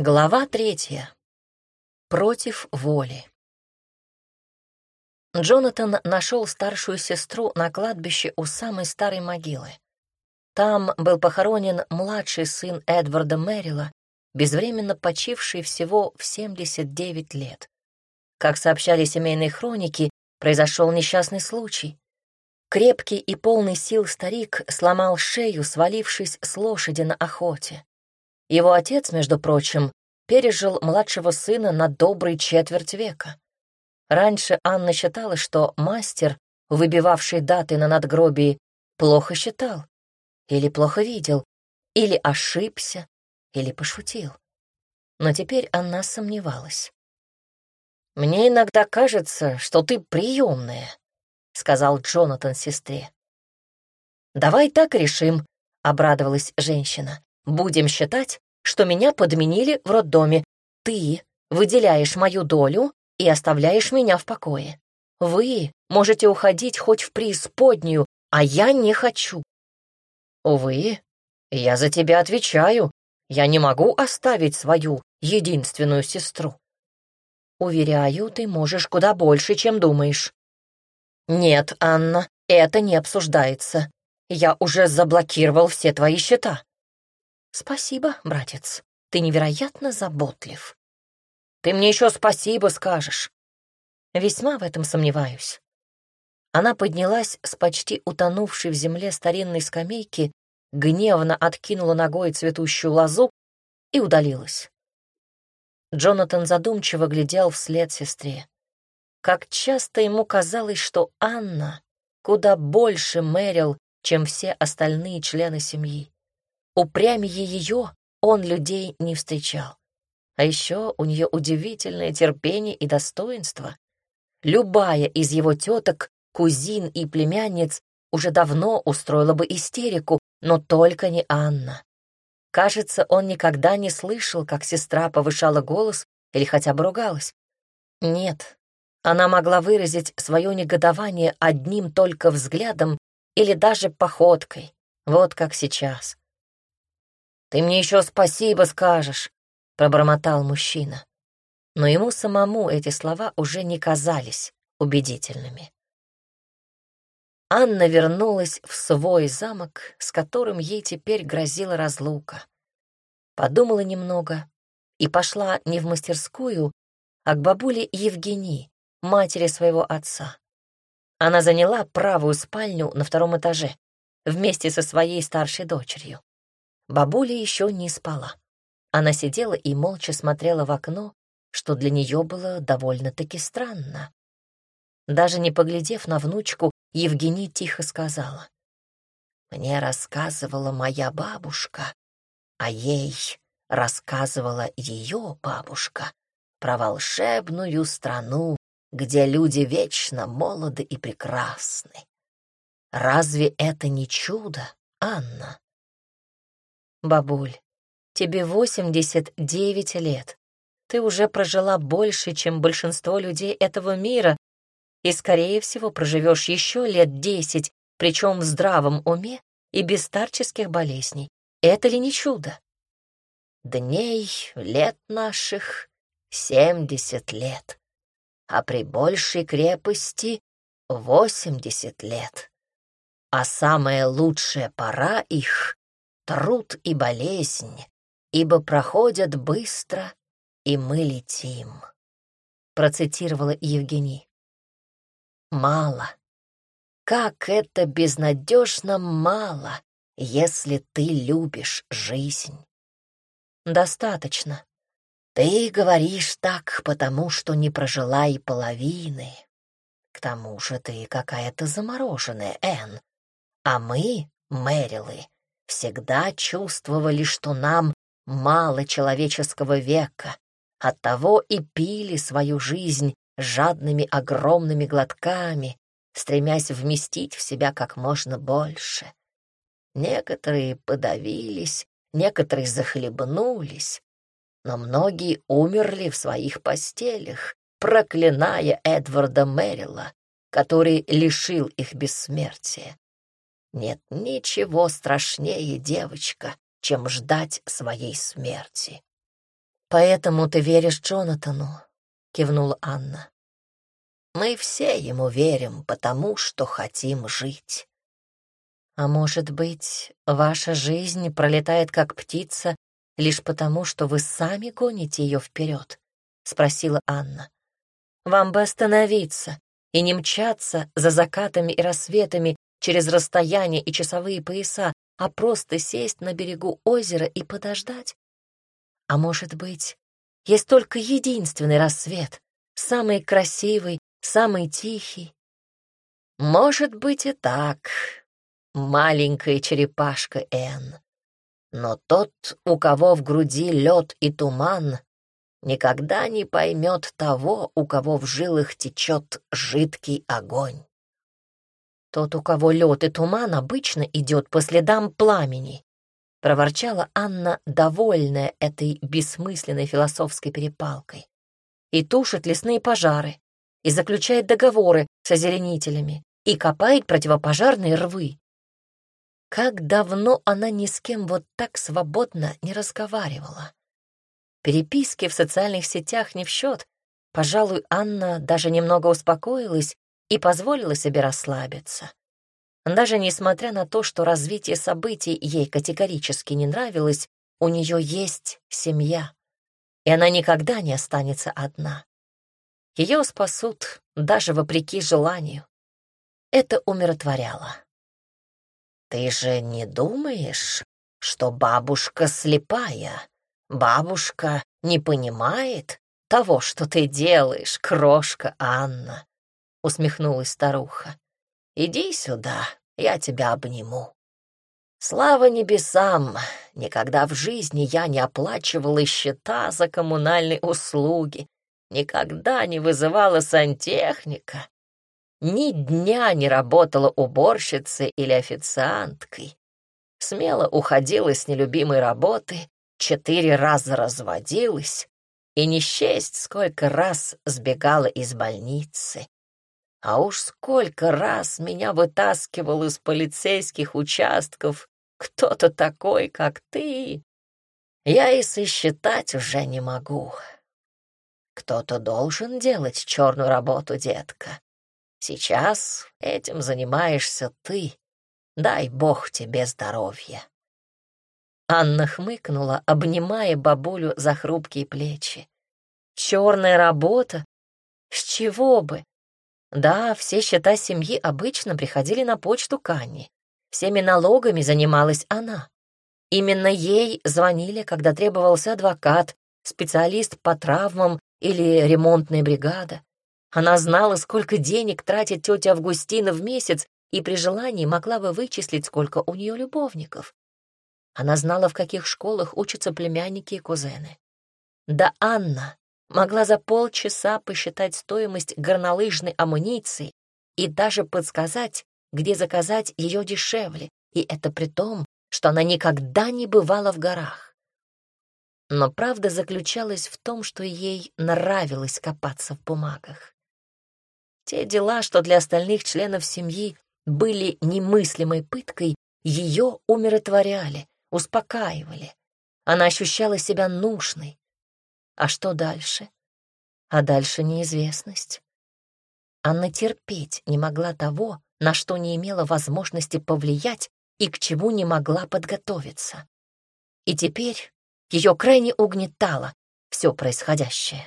Глава третья. Против воли. Джонатан нашел старшую сестру на кладбище у самой старой могилы. Там был похоронен младший сын Эдварда Мэрила, безвременно почивший всего в 79 лет. Как сообщали семейные хроники, произошел несчастный случай. Крепкий и полный сил старик сломал шею, свалившись с лошади на охоте. Его отец, между прочим, пережил младшего сына на добрый четверть века. Раньше Анна считала, что мастер, выбивавший даты на надгробии, плохо считал, или плохо видел, или ошибся, или пошутил. Но теперь она сомневалась. «Мне иногда кажется, что ты приемная», — сказал Джонатан сестре. «Давай так решим», — обрадовалась женщина. Будем считать, что меня подменили в роддоме. Ты выделяешь мою долю и оставляешь меня в покое. Вы можете уходить хоть в преисподнюю, а я не хочу. Увы, я за тебя отвечаю. Я не могу оставить свою единственную сестру. Уверяю, ты можешь куда больше, чем думаешь. Нет, Анна, это не обсуждается. Я уже заблокировал все твои счета. «Спасибо, братец, ты невероятно заботлив. Ты мне еще спасибо скажешь». Весьма в этом сомневаюсь. Она поднялась с почти утонувшей в земле старинной скамейки, гневно откинула ногой цветущую лозу и удалилась. Джонатан задумчиво глядел вслед сестре. Как часто ему казалось, что Анна куда больше Мэрил, чем все остальные члены семьи. Упрямее ее он людей не встречал. А еще у нее удивительное терпение и достоинство. Любая из его теток, кузин и племянниц уже давно устроила бы истерику, но только не Анна. Кажется, он никогда не слышал, как сестра повышала голос или хотя бы ругалась. Нет, она могла выразить свое негодование одним только взглядом или даже походкой, вот как сейчас. «Ты мне еще спасибо скажешь», — пробормотал мужчина. Но ему самому эти слова уже не казались убедительными. Анна вернулась в свой замок, с которым ей теперь грозила разлука. Подумала немного и пошла не в мастерскую, а к бабуле Евгении, матери своего отца. Она заняла правую спальню на втором этаже вместе со своей старшей дочерью. Бабуля еще не спала. Она сидела и молча смотрела в окно, что для нее было довольно-таки странно. Даже не поглядев на внучку, Евгений тихо сказала. «Мне рассказывала моя бабушка, а ей рассказывала ее бабушка про волшебную страну, где люди вечно молоды и прекрасны. Разве это не чудо, Анна?» Бабуль, тебе 89 лет. Ты уже прожила больше, чем большинство людей этого мира, и, скорее всего, проживешь еще лет десять, причем в здравом уме и без старческих болезней. Это ли не чудо? Дней лет наших семьдесят лет, а при большей крепости восемьдесят лет. А самая лучшая пора их труд и болезнь, ибо проходят быстро, и мы летим», — процитировала Евгений. «Мало. Как это безнадежно мало, если ты любишь жизнь». «Достаточно. Ты говоришь так, потому что не прожила и половины. К тому же ты какая-то замороженная, Энн. А мы, Мэрилы, всегда чувствовали, что нам мало человеческого века, оттого и пили свою жизнь жадными огромными глотками, стремясь вместить в себя как можно больше. Некоторые подавились, некоторые захлебнулись, но многие умерли в своих постелях, проклиная Эдварда Мэрила, который лишил их бессмертия. Нет ничего страшнее, девочка, чем ждать своей смерти. «Поэтому ты веришь Джонатану?» — кивнула Анна. «Мы все ему верим, потому что хотим жить». «А может быть, ваша жизнь пролетает как птица лишь потому, что вы сами гоните ее вперед?» — спросила Анна. «Вам бы остановиться и не мчаться за закатами и рассветами через расстояния и часовые пояса, а просто сесть на берегу озера и подождать? А может быть, есть только единственный рассвет, самый красивый, самый тихий? Может быть и так, маленькая черепашка Н. Но тот, у кого в груди лед и туман, никогда не поймет того, у кого в жилах течет жидкий огонь. Тот, у кого лед и туман, обычно идет по следам пламени, — проворчала Анна, довольная этой бессмысленной философской перепалкой. «И тушит лесные пожары, и заключает договоры с озеленителями, и копает противопожарные рвы. Как давно она ни с кем вот так свободно не разговаривала. Переписки в социальных сетях не в счет. Пожалуй, Анна даже немного успокоилась и позволила себе расслабиться. Даже несмотря на то, что развитие событий ей категорически не нравилось, у нее есть семья, и она никогда не останется одна. Ее спасут даже вопреки желанию. Это умиротворяло. «Ты же не думаешь, что бабушка слепая? Бабушка не понимает того, что ты делаешь, крошка Анна?» — усмехнулась старуха. «Иди сюда, я тебя обниму. Слава небесам, никогда в жизни я не оплачивала счета за коммунальные услуги, никогда не вызывала сантехника, ни дня не работала уборщицей или официанткой. Смело уходила с нелюбимой работы, четыре раза разводилась и не счесть, сколько раз сбегала из больницы. А уж сколько раз меня вытаскивал из полицейских участков кто-то такой, как ты. Я и сосчитать уже не могу. Кто-то должен делать черную работу, детка. Сейчас этим занимаешься ты. Дай бог тебе здоровья. Анна хмыкнула, обнимая бабулю за хрупкие плечи. Черная работа? С чего бы? Да, все счета семьи обычно приходили на почту Канни. Всеми налогами занималась она. Именно ей звонили, когда требовался адвокат, специалист по травмам или ремонтная бригада. Она знала, сколько денег тратит тетя Августина в месяц и при желании могла бы вычислить, сколько у нее любовников. Она знала, в каких школах учатся племянники и кузены. Да Анна могла за полчаса посчитать стоимость горнолыжной амуниции и даже подсказать, где заказать ее дешевле, и это при том, что она никогда не бывала в горах. Но правда заключалась в том, что ей нравилось копаться в бумагах. Те дела, что для остальных членов семьи были немыслимой пыткой, ее умиротворяли, успокаивали. Она ощущала себя нужной, а что дальше? А дальше неизвестность. Анна терпеть не могла того, на что не имела возможности повлиять и к чему не могла подготовиться. И теперь ее крайне угнетало все происходящее.